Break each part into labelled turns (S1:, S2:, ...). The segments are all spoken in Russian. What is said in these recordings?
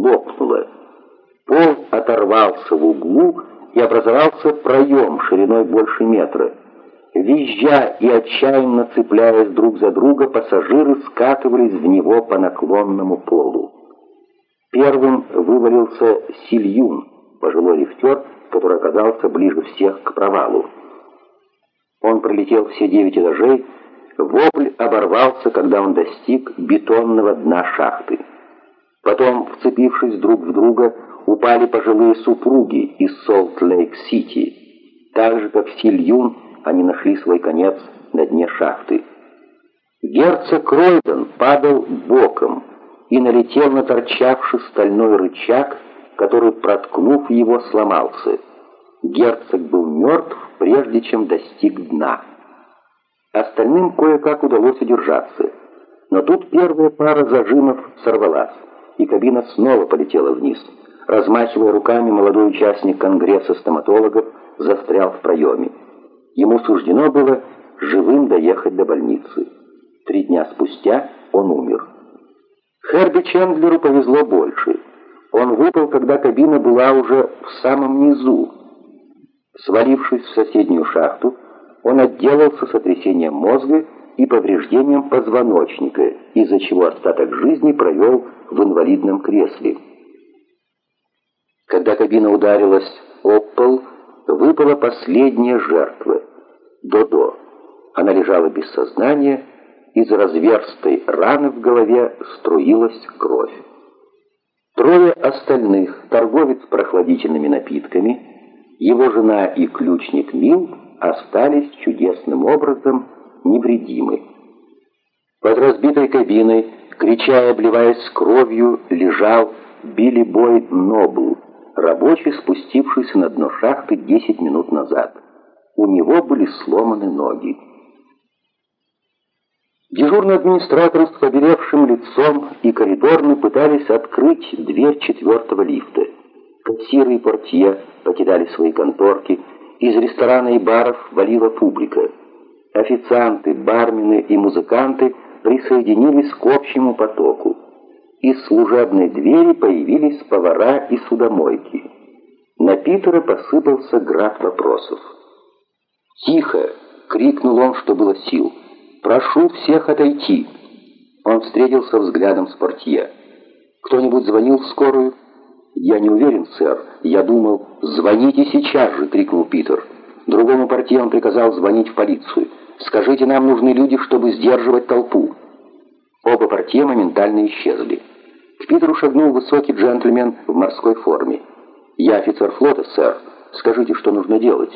S1: лопнуло. Пол оторвался в углу, и образовался проем шириной больше метра. Визжа и отчаянно цепляясь друг за друга, пассажиры скатывались в него по наклонному полу. Первым вывалился Сильюн, пожилой лифтер, который оказался ближе всех к провалу. Он пролетел все девять этажей, вопль оборвался, когда он достиг бетонного дна шахты. Потом, вцепившись друг в друга, упали пожилые супруги из Солт-Лейк-Сити. Так же, как Сильюн, они нашли свой конец на дне шахты. Герцог Ройден падал боком и налетел на торчавший стальной рычаг, который, проткнув его, сломался. Герцог был мертв, прежде чем достиг дна. Остальным кое-как удалось удержаться. Но тут первая пара зажимов сорвалась, и кабина снова полетела вниз. Размахивая руками, молодой участник Конгресса стоматологов застрял в проеме. Ему суждено было живым доехать до больницы. Три дня спустя он умер. Херби Чендлеру повезло больше. Он выпал, когда кабина была уже в самом низу. Свалившись в соседнюю шахту, он отделался сотрясением мозга и повреждением позвоночника, из-за чего остаток жизни провел в инвалидном кресле. Когда кабина ударилась об пол, выпала последняя жертва — Додо. Она лежала без сознания, из разверстой раны в голове струилась кровь. Трое остальных, торговец прохладительными напитками, его жена и ключник Мил остались чудесным образом невредимы. Под разбитой кабиной, крича и обливаясь кровью, лежал Билли Бой Нобл, рабочий, спустившийся на дно шахты 10 минут назад. У него были сломаны ноги. Дежурный администратор с побелевшим лицом и коридорный пытались открыть дверь четвертого лифта. Кассиры и портье покидали свои конторки, из ресторана и баров валила публика. Официанты, бармены и музыканты присоединились к общему потоку. Из служебной двери появились повара и судомойки. На Питера посыпался град вопросов. «Тихо!» — крикнул он, что было сил. «Прошу всех отойти!» Он встретился взглядом с портье. «Кто-нибудь звонил в скорую?» «Я не уверен, сэр. Я думал...» «Звоните сейчас же!» — крикнул Питер. Другому портье он приказал звонить в полицию. «Скажите, нам нужны люди, чтобы сдерживать толпу». Оба портье моментально исчезли. К Питеру шагнул высокий джентльмен в морской форме. «Я офицер флота, сэр. Скажите, что нужно делать?»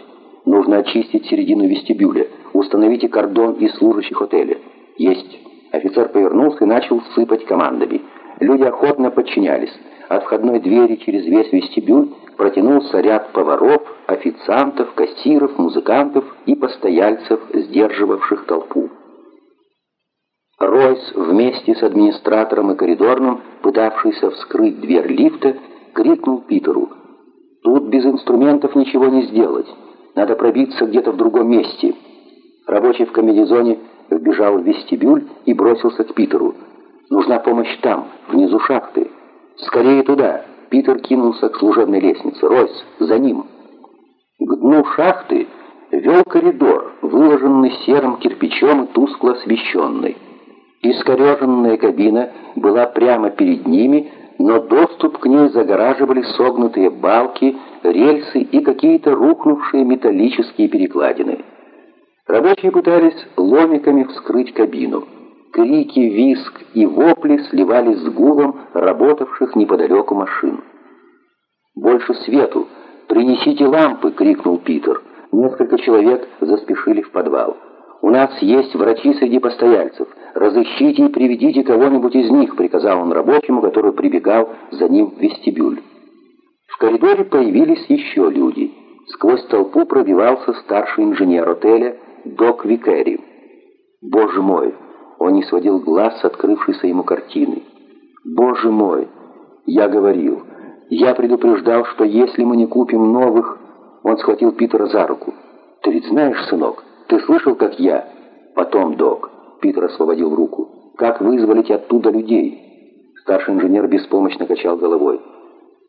S1: «Нужно очистить середину вестибюля. Установите кордон из служащих отеля». «Есть». Офицер повернулся и начал сыпать командами. Люди охотно подчинялись. От входной двери через весь вестибюль протянулся ряд поваров, официантов, кассиров, музыкантов и постояльцев, сдерживавших толпу. Ройс вместе с администратором и коридорным, пытавшийся вскрыть дверь лифта, крикнул Питеру. «Тут без инструментов ничего не сделать. Надо пробиться где-то в другом месте». Рабочий в комбинезоне вбежал в вестибюль и бросился к Питеру. «Нужна помощь там, внизу шахты. Скорее туда!» Питер кинулся к служебной лестнице. «Ройс, за ним!» К дну шахты вел коридор, выложенный серым кирпичом и тускло освещенный. Искореженная кабина была прямо перед ними, но доступ к ней загораживали согнутые балки, рельсы и какие-то рухнувшие металлические перекладины. Рабочие пытались ломиками вскрыть кабину. Крики, визг и вопли сливались с гулом работавших неподалеку машин. «Больше свету! Принесите лампы!» — крикнул Питер. Несколько человек заспешили в подвал. «У нас есть врачи среди постояльцев. Разыщите и приведите кого-нибудь из них», — приказал он рабочему, который прибегал за ним в вестибюль. В коридоре появились еще люди. Сквозь толпу пробивался старший инженер отеля Док Викери. «Боже мой!» Он не сводил глаз с открывшейся ему картины. «Боже мой!» Я говорил. Я предупреждал, что если мы не купим новых... Он схватил Питера за руку. «Ты ведь знаешь, сынок, ты слышал, как я?» «Потом, док». Питер освободил руку. «Как вызволить оттуда людей?» Старший инженер беспомощно качал головой.